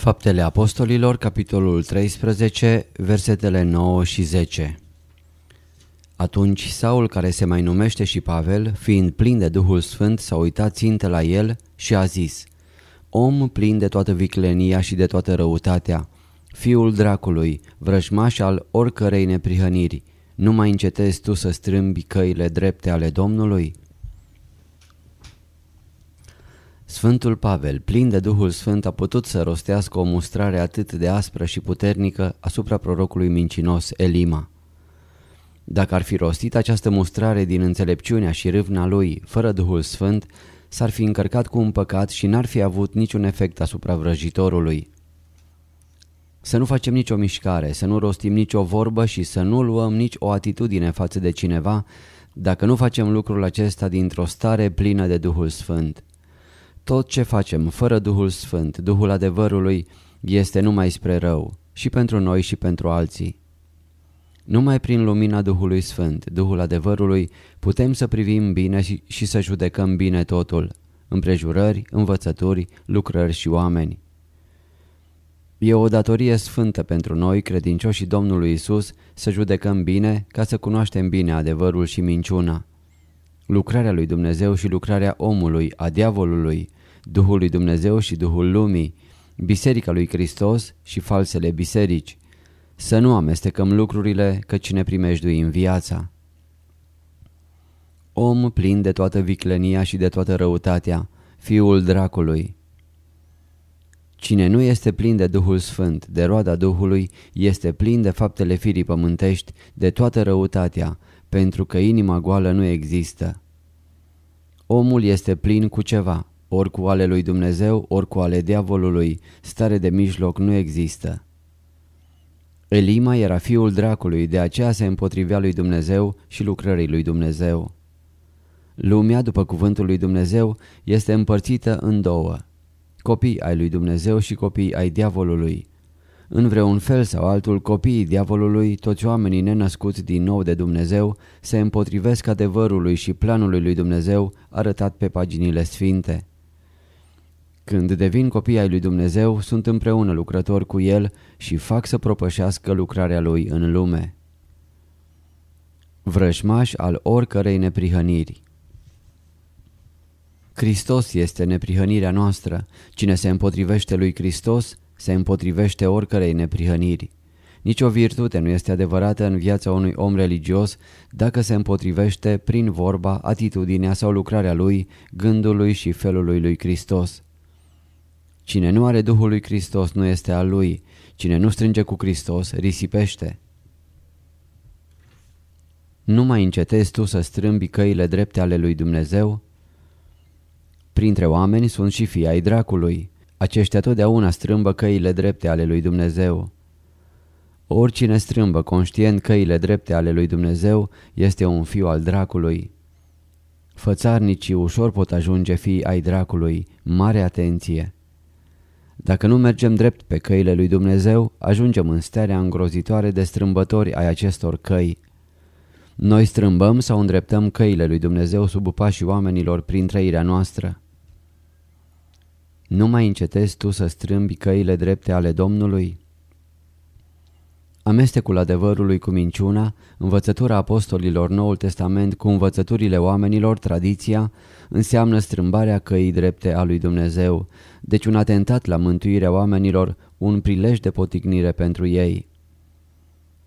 Faptele Apostolilor, capitolul 13, versetele 9 și 10 Atunci Saul, care se mai numește și Pavel, fiind plin de Duhul Sfânt, s-a uitat țintă la el și a zis Om plin de toată viclenia și de toată răutatea, fiul dracului, vrăjmaș al oricărei neprihăniri, nu mai încetezi tu să strâmbi căile drepte ale Domnului? Sfântul Pavel, plin de Duhul Sfânt, a putut să rostească o mustrare atât de aspră și puternică asupra prorocului mincinos Elima. Dacă ar fi rostit această mustrare din înțelepciunea și râvna lui, fără Duhul Sfânt, s-ar fi încărcat cu un păcat și n-ar fi avut niciun efect asupra vrăjitorului. Să nu facem nicio mișcare, să nu rostim nicio vorbă și să nu luăm nici o atitudine față de cineva dacă nu facem lucrul acesta dintr-o stare plină de Duhul Sfânt. Tot ce facem fără Duhul Sfânt, Duhul adevărului, este numai spre rău, și pentru noi și pentru alții. Numai prin lumina Duhului Sfânt, Duhul adevărului, putem să privim bine și, și să judecăm bine totul, împrejurări, învățături, lucrări și oameni. E o datorie sfântă pentru noi, credincioșii Domnului Isus, să judecăm bine ca să cunoaștem bine adevărul și minciuna. Lucrarea lui Dumnezeu și lucrarea omului, a diavolului, Duhul lui Dumnezeu și Duhul lumii, Biserica lui Hristos și falsele biserici. Să nu amestecăm lucrurile căci ne în viața. Om plin de toată viclenia și de toată răutatea, fiul dracului. Cine nu este plin de Duhul Sfânt, de roada Duhului, este plin de faptele firii pământești, de toată răutatea, pentru că inima goală nu există. Omul este plin cu ceva, ori cu ale lui Dumnezeu, ori cu ale diavolului, stare de mijloc nu există. Elima era fiul dracului, de aceea se împotrivea lui Dumnezeu și lucrării lui Dumnezeu. Lumea, după cuvântul lui Dumnezeu, este împărțită în două, copii ai lui Dumnezeu și copii ai diavolului. În vreun fel sau altul, copiii diavolului, toți oamenii nenăscuți din nou de Dumnezeu, se împotrivesc adevărului și planului lui Dumnezeu arătat pe paginile sfinte. Când devin copii ai lui Dumnezeu, sunt împreună lucrători cu El și fac să propășească lucrarea Lui în lume. Vrășmaș al oricărei neprihăniri Hristos este neprihănirea noastră. Cine se împotrivește lui Hristos, se împotrivește oricărei neprihăniri. Nici o virtute nu este adevărată în viața unui om religios dacă se împotrivește prin vorba, atitudinea sau lucrarea lui, gândului și felului lui Hristos. Cine nu are Duhul lui Hristos nu este al lui, cine nu strânge cu Hristos risipește. Nu mai încetezi tu să strâmbi căile drepte ale lui Dumnezeu? Printre oameni sunt și fii ai dracului. Aceștia totdeauna strâmbă căile drepte ale lui Dumnezeu. Oricine strâmbă conștient căile drepte ale lui Dumnezeu este un fiu al dracului. Fățarnicii ușor pot ajunge fii ai dracului, mare atenție. Dacă nu mergem drept pe căile lui Dumnezeu, ajungem în starea îngrozitoare de strâmbători ai acestor căi. Noi strâmbăm sau îndreptăm căile lui Dumnezeu sub pașii oamenilor prin trăirea noastră. Nu mai încetezi tu să strâmbi căile drepte ale Domnului? Amestecul adevărului cu minciuna, învățătura apostolilor Noul Testament cu învățăturile oamenilor, tradiția, înseamnă strâmbarea căii drepte a lui Dumnezeu, deci un atentat la mântuirea oamenilor un prilej de potignire pentru ei.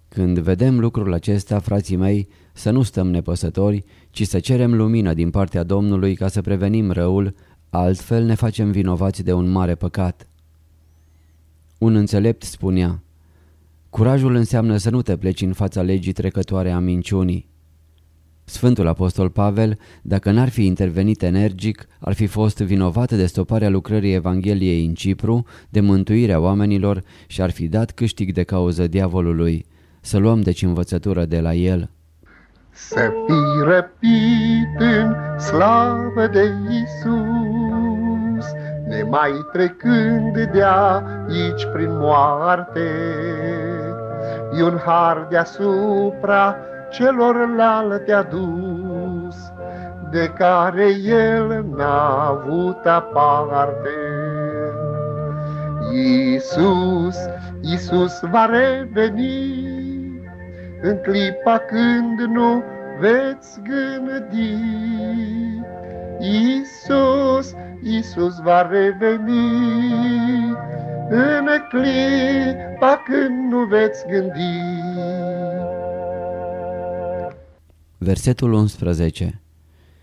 Când vedem lucrul acesta, frații mei, să nu stăm nepăsători, ci să cerem lumină din partea Domnului ca să prevenim răul, altfel ne facem vinovați de un mare păcat. Un înțelept spunea, Curajul înseamnă să nu te pleci în fața legii trecătoare a minciunii. Sfântul Apostol Pavel, dacă n-ar fi intervenit energic, ar fi fost vinovat de stoparea lucrării Evangheliei în Cipru, de mântuirea oamenilor și ar fi dat câștig de cauză diavolului. Să luăm deci învățătură de la el. Să fii răpit în slavă de Isus, nemai trecând de aici prin moarte. E un har deasupra celorlalte adus, de care el n-a avut aparte. Iisus, Iisus va reveni, în clipa când nu veți gândi. Iisus, Iisus va reveni, în clipa când nu veți gândi. Versetul 11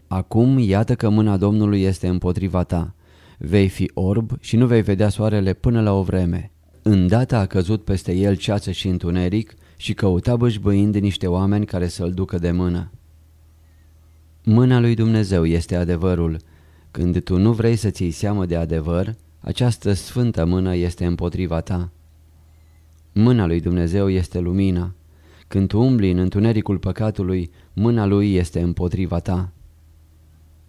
Acum iată că mâna Domnului este împotriva ta. Vei fi orb și nu vei vedea soarele până la o vreme. Îndată a căzut peste el ceață și întuneric și căuta bășbăind niște oameni care să-l ducă de mână. Mâna lui Dumnezeu este adevărul. Când tu nu vrei să ții seamă de adevăr, această sfântă mână este împotriva ta. Mâna lui Dumnezeu este lumina. Când tu umbli în întunericul păcatului, mâna lui este împotriva ta.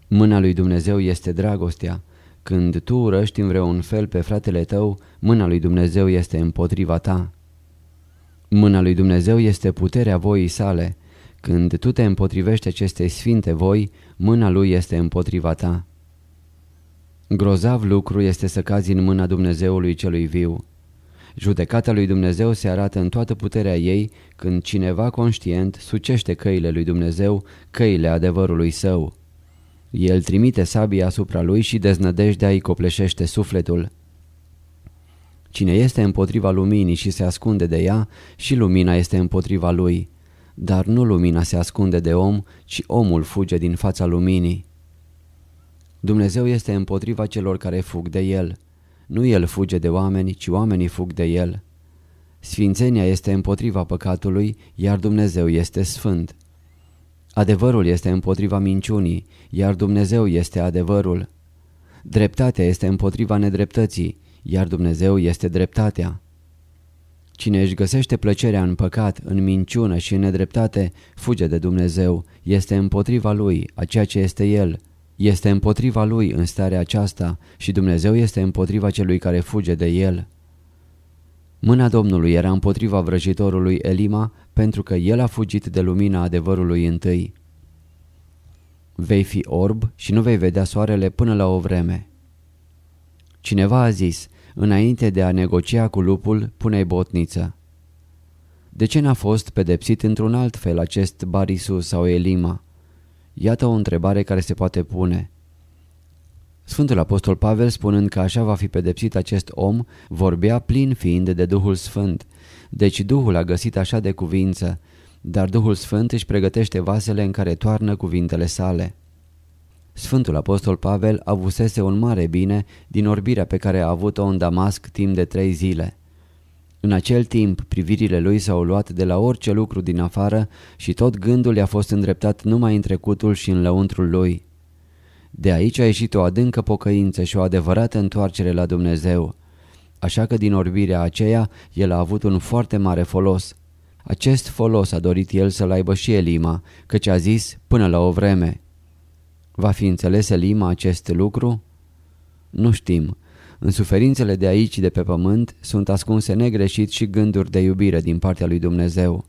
Mâna lui Dumnezeu este dragostea. Când tu urăști în vreun fel pe fratele tău, mâna lui Dumnezeu este împotriva ta. Mâna lui Dumnezeu este puterea voii sale. Când tu te împotrivești acestei sfinte voi, mâna lui este împotriva ta. Grozav lucru este să cazi în mâna Dumnezeului celui viu. Judecata lui Dumnezeu se arată în toată puterea ei când cineva conștient sucește căile lui Dumnezeu, căile adevărului său. El trimite sabia asupra lui și deznădejdea îi copleșește sufletul. Cine este împotriva luminii și se ascunde de ea, și lumina este împotriva lui. Dar nu lumina se ascunde de om, ci omul fuge din fața luminii. Dumnezeu este împotriva celor care fug de El. Nu El fuge de oameni, ci oamenii fug de El. Sfințenia este împotriva păcatului, iar Dumnezeu este sfânt. Adevărul este împotriva minciunii, iar Dumnezeu este adevărul. Dreptatea este împotriva nedreptății, iar Dumnezeu este dreptatea. Cine își găsește plăcerea în păcat, în minciună și în nedreptate, fuge de Dumnezeu, este împotriva lui, a ceea ce este El, este împotriva lui în starea aceasta și Dumnezeu este împotriva celui care fuge de el. Mâna Domnului era împotriva vrăjitorului Elima pentru că el a fugit de lumina adevărului întâi. Vei fi orb și nu vei vedea soarele până la o vreme. Cineva a zis, înainte de a negocia cu lupul, pune botniță. De ce n-a fost pedepsit într-un alt fel acest Barisus sau Elima? Iată o întrebare care se poate pune. Sfântul Apostol Pavel, spunând că așa va fi pedepsit acest om, vorbea plin fiind de Duhul Sfânt. Deci Duhul a găsit așa de cuvință, dar Duhul Sfânt își pregătește vasele în care toarnă cuvintele sale. Sfântul Apostol Pavel avusese un mare bine din orbirea pe care a avut-o în Damasc timp de trei zile. În acel timp, privirile lui s-au luat de la orice lucru din afară și tot gândul i-a fost îndreptat numai în trecutul și în lăuntrul lui. De aici a ieșit o adâncă pocăință și o adevărată întoarcere la Dumnezeu. Așa că din orbirea aceea el a avut un foarte mare folos. Acest folos a dorit el să-l aibă și Elima, căci a zis până la o vreme. Va fi înțeles Elima acest lucru? Nu știm, în suferințele de aici, de pe pământ, sunt ascunse negreșit și gânduri de iubire din partea lui Dumnezeu.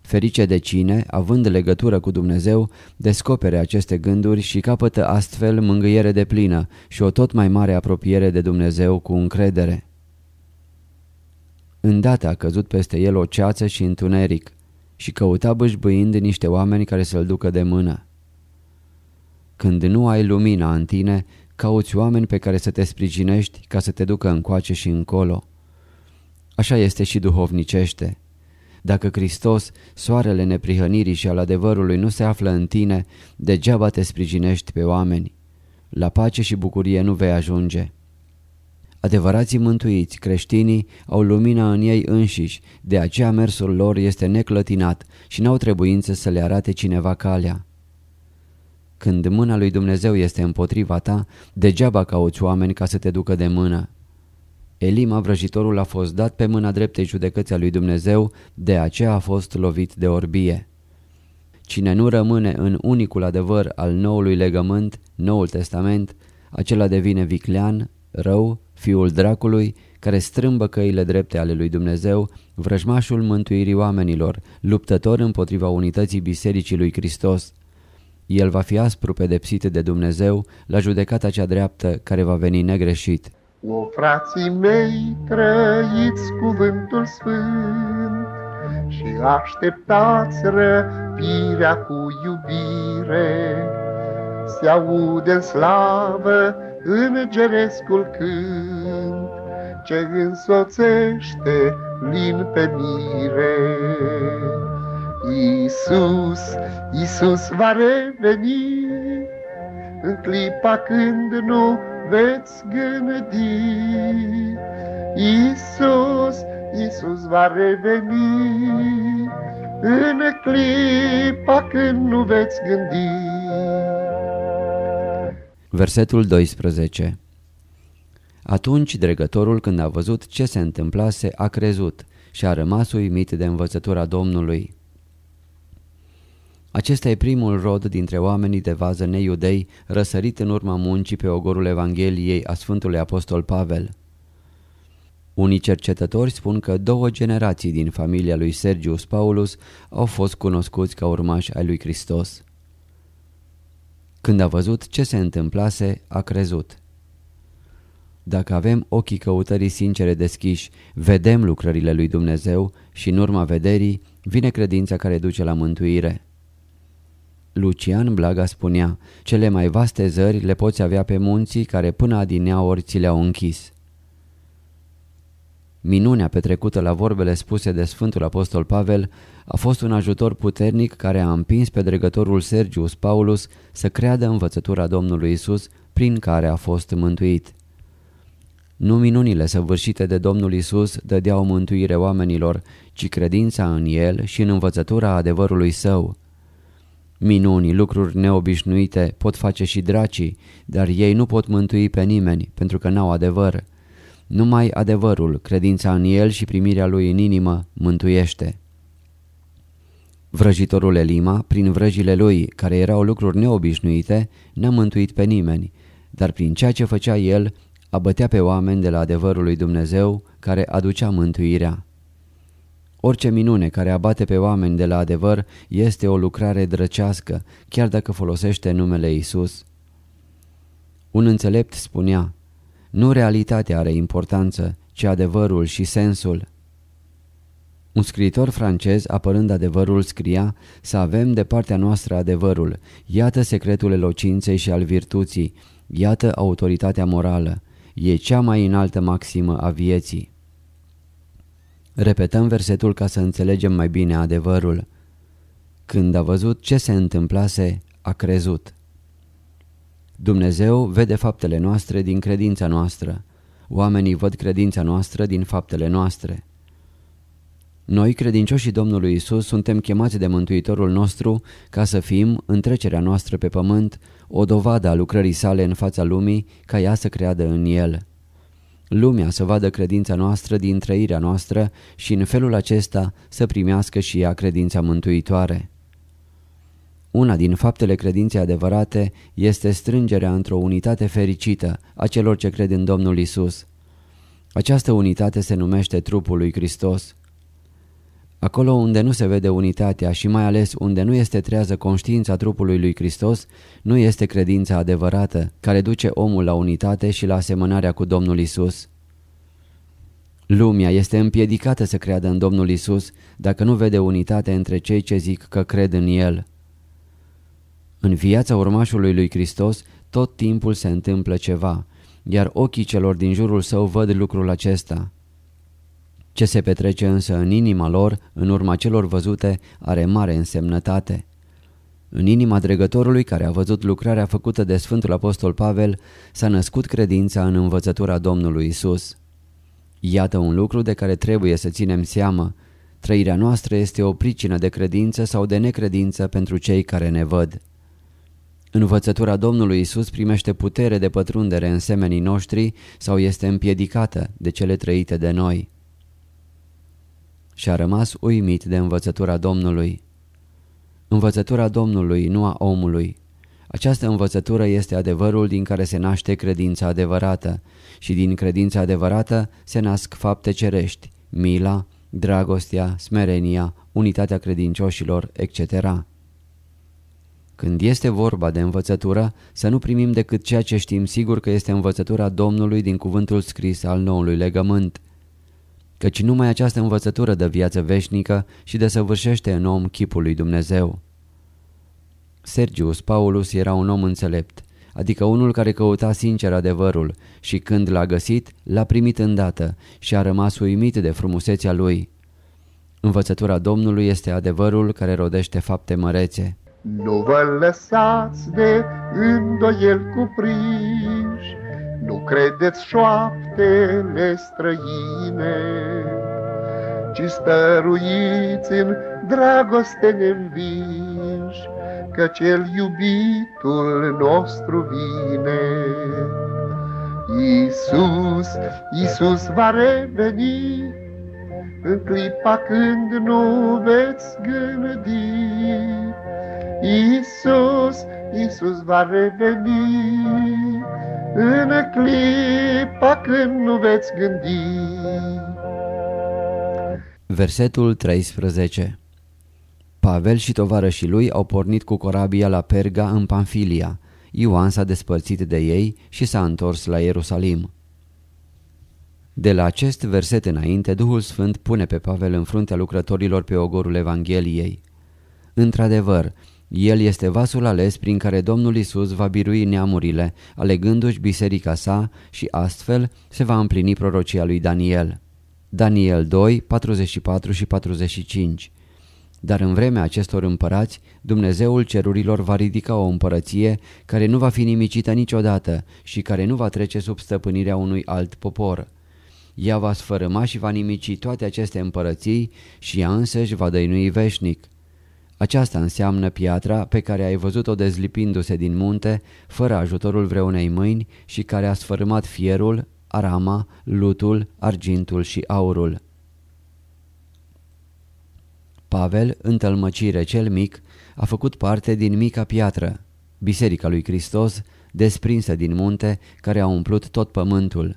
Ferice de cine, având legătură cu Dumnezeu, descopere aceste gânduri și capătă astfel mângâiere de plină și o tot mai mare apropiere de Dumnezeu cu încredere. Îndată a căzut peste el o ceață și întuneric și căuta bâșbâind niște oameni care să-l ducă de mână. Când nu ai lumina în tine, cauți oameni pe care să te sprijinești ca să te ducă încoace și încolo. Așa este și duhovnicește. Dacă Hristos, soarele neprihănirii și al adevărului nu se află în tine, degeaba te sprijinești pe oameni. La pace și bucurie nu vei ajunge. Adevărații mântuiți, creștinii, au lumina în ei înșiși, de aceea mersul lor este neclătinat și n-au trebuință să le arate cineva calea. Când mâna lui Dumnezeu este împotriva ta, degeaba cauți oameni ca să te ducă de mână. Elima, vrăjitorul, a fost dat pe mâna dreptei judecății a lui Dumnezeu, de aceea a fost lovit de orbie. Cine nu rămâne în unicul adevăr al noului legământ, Noul Testament, acela devine viclean, rău, fiul dracului, care strâmbă căile drepte ale lui Dumnezeu, vrăjmașul mântuirii oamenilor, luptător împotriva unității Bisericii lui Hristos. El va fi aspru pedepsit de Dumnezeu la judecata cea dreaptă care va veni negreșit. O, frații mei, trăiți cuvântul sfânt și așteptați răpirea cu iubire. Se aude în slavă îngerescul cânt, ce însoțește lin pe mire. Iisus, Iisus va reveni în clipa când nu veți gândi. Iisus, Iisus va reveni în clipa când nu veți gândi. Versetul 12 Atunci dregătorul când a văzut ce se întâmplase a crezut și a rămas uimit de învățătura Domnului. Acesta e primul rod dintre oamenii de vază neiudei răsărit în urma muncii pe ogorul Evangheliei a Sfântului Apostol Pavel. Unii cercetători spun că două generații din familia lui Sergius Paulus au fost cunoscuți ca urmași ai lui Hristos. Când a văzut ce se întâmplase, a crezut. Dacă avem ochii căutării sincere deschiși, vedem lucrările lui Dumnezeu și în urma vederii vine credința care duce la mântuire. Lucian Blaga spunea, cele mai vaste zări le poți avea pe munții care până adinea ori ți le-au închis. Minunea petrecută la vorbele spuse de Sfântul Apostol Pavel a fost un ajutor puternic care a împins pe dregătorul Sergius Paulus să creadă învățătura Domnului Isus prin care a fost mântuit. Nu minunile săvârșite de Domnul Isus dădeau mântuire oamenilor, ci credința în El și în învățătura adevărului Său. Minuni, lucruri neobișnuite pot face și dracii, dar ei nu pot mântui pe nimeni pentru că n-au adevăr. Numai adevărul, credința în el și primirea lui în inimă mântuiește. Vrăjitorul Elima, prin vrăjile lui, care erau lucruri neobișnuite, n-a mântuit pe nimeni, dar prin ceea ce făcea el, abătea pe oameni de la adevărul lui Dumnezeu, care aducea mântuirea. Orice minune care abate pe oameni de la adevăr este o lucrare drăcească, chiar dacă folosește numele Isus. Un înțelept spunea, nu realitatea are importanță, ci adevărul și sensul. Un scriitor francez, apărând adevărul, scria să avem de partea noastră adevărul, iată secretul elocinței și al virtuții, iată autoritatea morală, e cea mai înaltă maximă a vieții. Repetăm versetul ca să înțelegem mai bine adevărul. Când a văzut ce se întâmplase, a crezut. Dumnezeu vede faptele noastre din credința noastră. Oamenii văd credința noastră din faptele noastre. Noi, credincioșii Domnului Isus, suntem chemați de Mântuitorul nostru ca să fim, în trecerea noastră pe pământ, o dovadă a lucrării sale în fața lumii, ca ea să creadă în El. Lumea să vadă credința noastră din trăirea noastră și în felul acesta să primească și ea credința mântuitoare. Una din faptele credinței adevărate este strângerea într-o unitate fericită a celor ce cred în Domnul Isus. Această unitate se numește trupul lui Hristos. Acolo unde nu se vede unitatea și mai ales unde nu este trează conștiința trupului lui Hristos, nu este credința adevărată, care duce omul la unitate și la asemănarea cu Domnul Isus. Lumea este împiedicată să creadă în Domnul Isus dacă nu vede unitate între cei ce zic că cred în El. În viața urmașului lui Hristos tot timpul se întâmplă ceva, iar ochii celor din jurul său văd lucrul acesta. Ce se petrece însă în inima lor, în urma celor văzute, are mare însemnătate. În inima dregătorului care a văzut lucrarea făcută de Sfântul Apostol Pavel s-a născut credința în învățătura Domnului Isus. Iată un lucru de care trebuie să ținem seamă. Trăirea noastră este o pricină de credință sau de necredință pentru cei care ne văd. Învățătura Domnului Isus primește putere de pătrundere în semenii noștri sau este împiedicată de cele trăite de noi. Și a rămas uimit de învățătura Domnului. Învățătura Domnului, nu a omului. Această învățătură este adevărul din care se naște credința adevărată și din credința adevărată se nasc fapte cerești, mila, dragostea, smerenia, unitatea credincioșilor, etc. Când este vorba de învățătură, să nu primim decât ceea ce știm sigur că este învățătura Domnului din cuvântul scris al noului legământ. Căci numai această învățătură dă viață veșnică și desăvârșește în om chipul lui Dumnezeu. Sergius Paulus era un om înțelept, adică unul care căuta sincer adevărul și când l-a găsit, l-a primit îndată și a rămas uimit de frumusețea lui. Învățătura Domnului este adevărul care rodește fapte mărețe. Nu vă lăsați de îndoiel cuprinși, Nu credeți șoaptele străine, Ci stăruiți în dragoste neînvinși, Că cel iubitul nostru vine. Iisus, Iisus va reveni, În clipa când nu veți gândi, Iisus, Iisus va reveni în clipa când nu veți gândi. Versetul 13 Pavel și tovarășii lui au pornit cu corabia la Perga în Panfilia. Ioan s-a despărțit de ei și s-a întors la Ierusalim. De la acest verset înainte, Duhul Sfânt pune pe Pavel în fruntea lucrătorilor pe ogorul Evangheliei. Într-adevăr, el este vasul ales prin care Domnul Isus va birui neamurile, alegându-și biserica sa și astfel se va împlini prorocia lui Daniel. Daniel 2, 44 și 45 Dar în vremea acestor împărați, Dumnezeul cerurilor va ridica o împărăție care nu va fi nimicită niciodată și care nu va trece sub stăpânirea unui alt popor. Ea va sfărâma și va nimici toate aceste împărății și ea însăși va dăinui veșnic. Aceasta înseamnă piatra pe care ai văzut-o dezlipindu-se din munte, fără ajutorul vreunei mâini și care a sfărâmat fierul, arama, lutul, argintul și aurul. Pavel, în tălmăcire cel mic, a făcut parte din mica piatră, Biserica lui Hristos, desprinsă din munte, care a umplut tot pământul.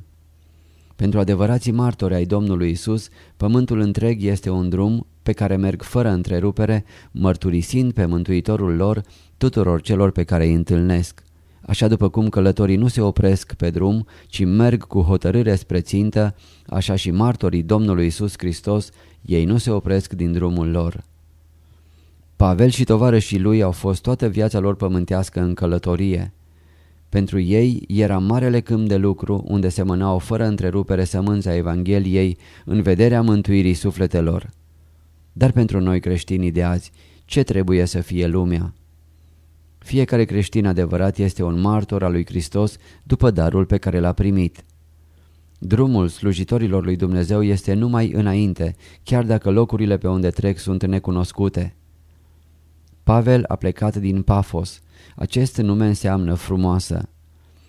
Pentru adevărații martori ai Domnului Isus, pământul întreg este un drum pe care merg fără întrerupere, mărturisind pe Mântuitorul lor tuturor celor pe care îi întâlnesc. Așa după cum călătorii nu se opresc pe drum, ci merg cu hotărâre spre țintă, așa și martorii Domnului Isus Hristos, ei nu se opresc din drumul lor. Pavel și tovarășii lui au fost toată viața lor pământească în călătorie. Pentru ei era marele câmp de lucru unde se mânau fără întrerupere sămânța Evangheliei în vederea mântuirii sufletelor. Dar pentru noi creștinii de azi, ce trebuie să fie lumea? Fiecare creștin adevărat este un martor al lui Hristos după darul pe care l-a primit. Drumul slujitorilor lui Dumnezeu este numai înainte, chiar dacă locurile pe unde trec sunt necunoscute. Pavel a plecat din Pafos. Acest nume înseamnă frumoasă.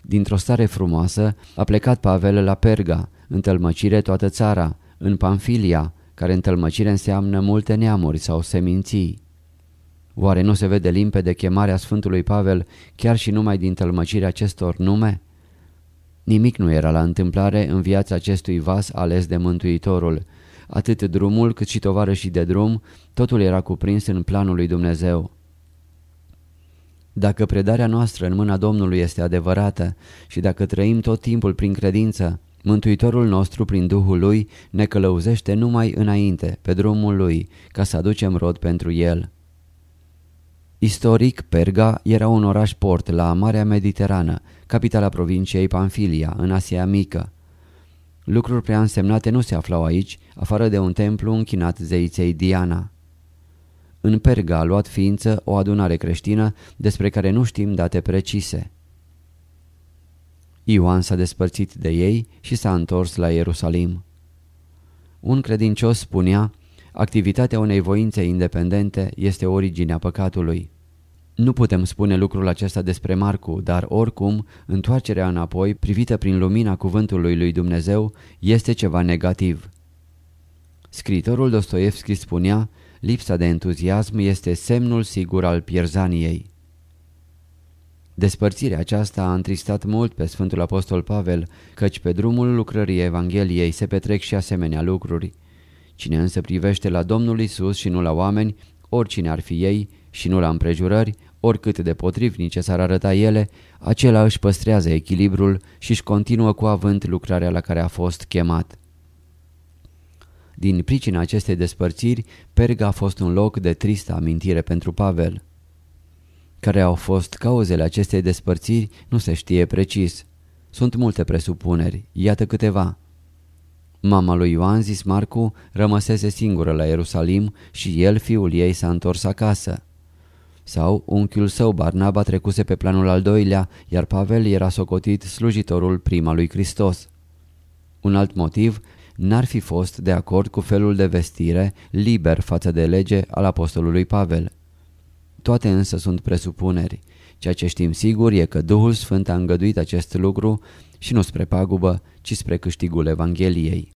Dintr-o stare frumoasă a plecat Pavel la Perga, în tălmăcire toată țara, în Pamfilia, care în tălmăcire înseamnă multe neamuri sau seminții. Oare nu se vede limpede chemarea Sfântului Pavel chiar și numai din tălmăcirea acestor nume? Nimic nu era la întâmplare în viața acestui vas ales de Mântuitorul. Atât drumul cât și tovarășii de drum, totul era cuprins în planul lui Dumnezeu. Dacă predarea noastră în mâna Domnului este adevărată și dacă trăim tot timpul prin credință, Mântuitorul nostru, prin Duhul Lui, ne călăuzește numai înainte, pe drumul Lui, ca să aducem rod pentru El. Istoric, Perga era un oraș port la Marea Mediterană, capitala provinciei Panfilia, în Asia Mică. Lucruri prea însemnate nu se aflau aici, afară de un templu închinat zeiței Diana. În Perga a luat ființă o adunare creștină despre care nu știm date precise. Ioan s-a despărțit de ei și s-a întors la Ierusalim. Un credincios spunea, activitatea unei voințe independente este originea păcatului. Nu putem spune lucrul acesta despre Marcu, dar oricum, întoarcerea înapoi, privită prin lumina cuvântului lui Dumnezeu, este ceva negativ. Scritorul Dostoevski spunea, lipsa de entuziasm este semnul sigur al pierzaniei. Despărțirea aceasta a întristat mult pe Sfântul Apostol Pavel, căci pe drumul lucrării Evangheliei se petrec și asemenea lucruri. Cine însă privește la Domnul Isus și nu la oameni, oricine ar fi ei, și nu la împrejurări, oricât de potrivnice s-ar arăta ele, acela își păstrează echilibrul și își continuă cu avânt lucrarea la care a fost chemat. Din pricina acestei despărțiri, Perga a fost un loc de tristă amintire pentru Pavel. Care au fost cauzele acestei despărțiri nu se știe precis. Sunt multe presupuneri, iată câteva. Mama lui Ioan, zis Marcu, rămăsese singură la Ierusalim și el, fiul ei, s-a întors acasă. Sau unchiul său Barnaba trecuse pe planul al doilea, iar Pavel era socotit slujitorul prima lui Hristos. Un alt motiv n-ar fi fost de acord cu felul de vestire liber față de lege al apostolului Pavel. Toate însă sunt presupuneri. Ceea ce știm sigur e că Duhul Sfânt a îngăduit acest lucru și nu spre pagubă, ci spre câștigul Evangheliei.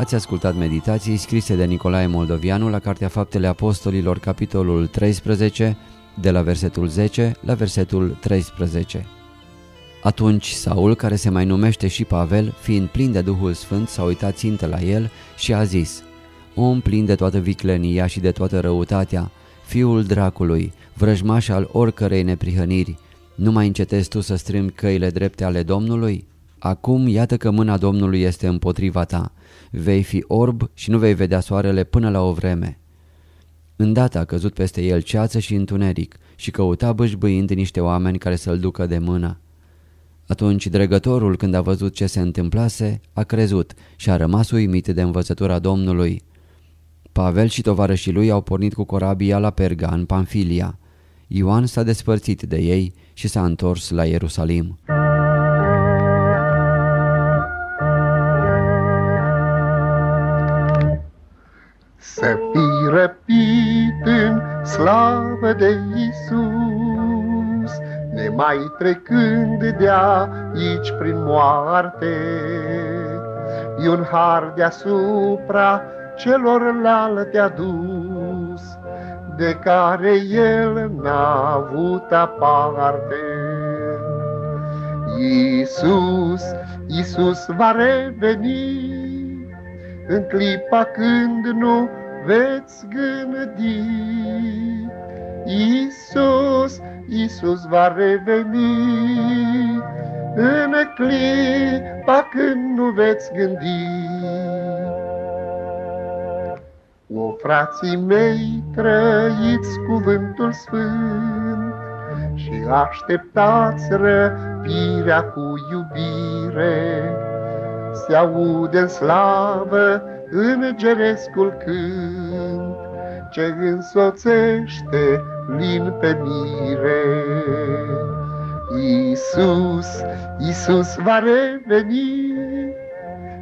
Ați ascultat meditații scrise de Nicolae Moldovianu la Cartea Faptele Apostolilor, capitolul 13, de la versetul 10 la versetul 13. Atunci Saul, care se mai numește și Pavel, fiind plin de Duhul Sfânt, s-a uitat țintă la el și a zis Om plin de toată viclenia și de toată răutatea, fiul dracului, vrăjmaș al oricărei neprihăniri, nu mai încetezi tu să strâmbi căile drepte ale Domnului? Acum iată că mâna Domnului este împotriva ta. Vei fi orb și nu vei vedea soarele până la o vreme. Îndată a căzut peste el ceață și întuneric și căuta bâșbâind niște oameni care să-l ducă de mână. Atunci dregătorul, când a văzut ce se întâmplase, a crezut și a rămas uimit de învățătura Domnului. Pavel și tovarășii lui au pornit cu corabia la Perga, în Panfilia. Ioan s-a despărțit de ei și s-a întors la Ierusalim. Să fii răpit în slavă de Isus, Nemai trecând de aici prin moarte, E un har deasupra celorlalte adus, De care el n-a avut aparte. Iisus, Iisus va reveni, în clipa când nu veți gândi. Iisus, Iisus va reveni în clipa când nu veți gândi. O, frații mei, trăiți cuvântul sfânt și așteptați răpirea cu iubire. Se aude în slavă îngerescul cânt, ce însoțește lin pe mire. Iisus, Iisus va reveni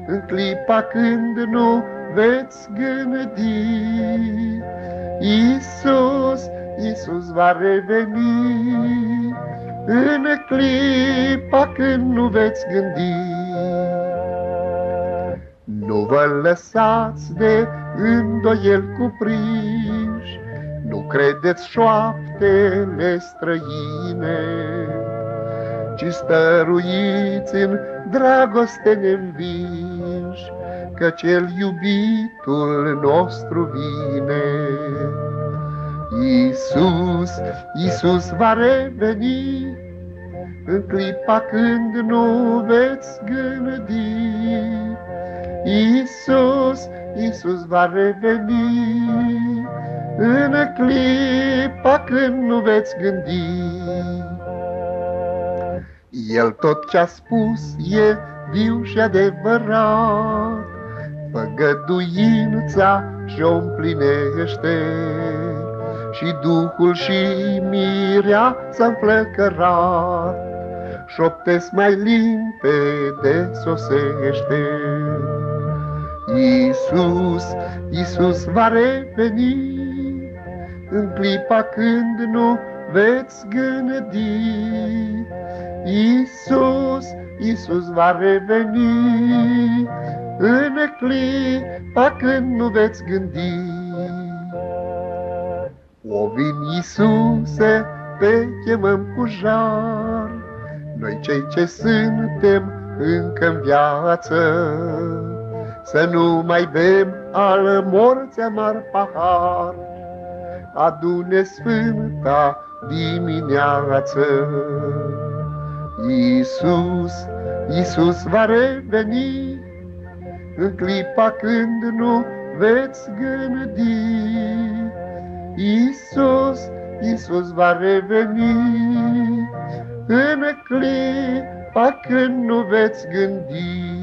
în clipa când nu veți gândi. Iisus, Iisus va reveni în clipa când nu veți gândi. Nu vă lăsați de îndoiel cuprinși, Nu credeți șoaptele străine, Ci stăruiți în dragoste neînvinși, Că cel iubitul nostru vine. Iisus, Iisus va reveni în clipa când nu veți gândi. Iisus, Iisus va reveni în clipa când nu veți gândi. El tot ce-a spus e viu și adevărat, Făgăduința și-o împlinește, Și Duhul și mirea s-a înflăcărat, Șoptesc mai limpede sosește. Iisus, Iisus va reveni, În clipa când nu veți gândi, Iisus, Iisus va reveni în clipa când nu veți gândi. O vin Iisuse, te chemăm cu jar, noi cei ce suntem încă în viață, să nu mai bem al morții amar pahar, adune sfânta dimineață. Iisus, Iisus va reveni în clipa când nu veți gândi. Iisus, Iisus va reveni în clipa când nu veți gândi.